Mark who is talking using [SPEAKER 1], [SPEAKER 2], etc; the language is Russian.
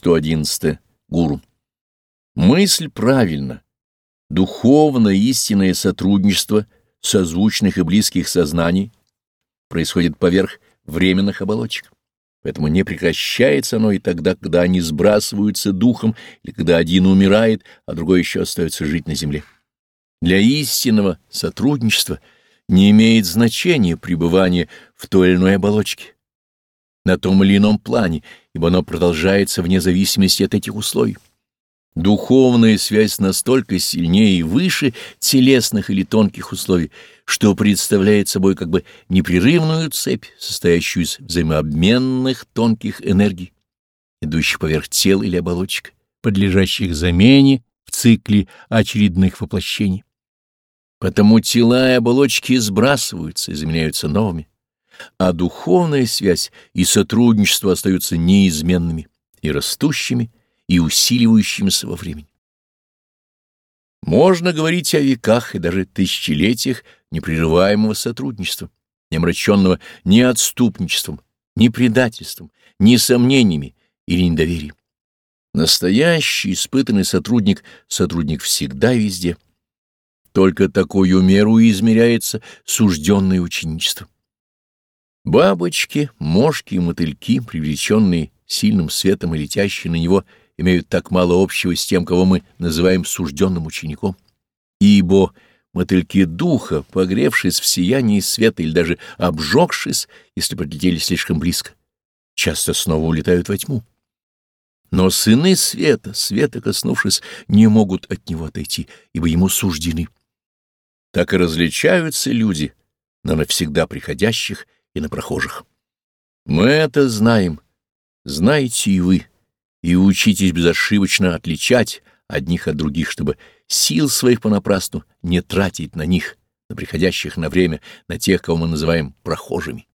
[SPEAKER 1] 111. Гуру. Мысль правильна. Духовное истинное сотрудничество созвучных и близких сознаний происходит поверх временных оболочек. Поэтому не прекращается оно и тогда, когда они сбрасываются духом, или когда один умирает, а другой еще остается жить на земле. Для истинного сотрудничества не имеет значения пребывание в той или иной оболочке, на том или ином плане, ибо оно продолжается вне зависимости от этих условий. Духовная связь настолько сильнее и выше телесных или тонких условий, что представляет собой как бы непрерывную цепь, состоящую из взаимообменных тонких энергий, идущих поверх тел или оболочек, подлежащих замене в цикле очередных воплощений. Потому тела и оболочки сбрасываются и заменяются новыми, а духовная связь и сотрудничество остаются неизменными и растущими, и усиливающимся во времени. Можно говорить о веках и даже тысячелетиях непрерываемого сотрудничества, не омраченного ни отступничеством, ни предательством, ни сомнениями или недоверием. Настоящий испытанный сотрудник — сотрудник всегда и везде. Только такую меру измеряется сужденное ученичество. Бабочки, мошки и мотыльки, привлеченные сильным светом и летящие на него — имеют так мало общего с тем, кого мы называем сужденным учеником. Ибо мотыльки духа, погревшись в сиянии света или даже обжегшись, если подлетели слишком близко, часто снова улетают во тьму. Но сыны света, света коснувшись, не могут от него отойти, ибо ему суждены. Так и различаются люди на навсегда приходящих и на прохожих. Мы это знаем, знаете и вы и учитесь безошибочно отличать одних от других, чтобы сил своих понапрасну не тратить на них, на приходящих на время, на тех, кого мы называем прохожими.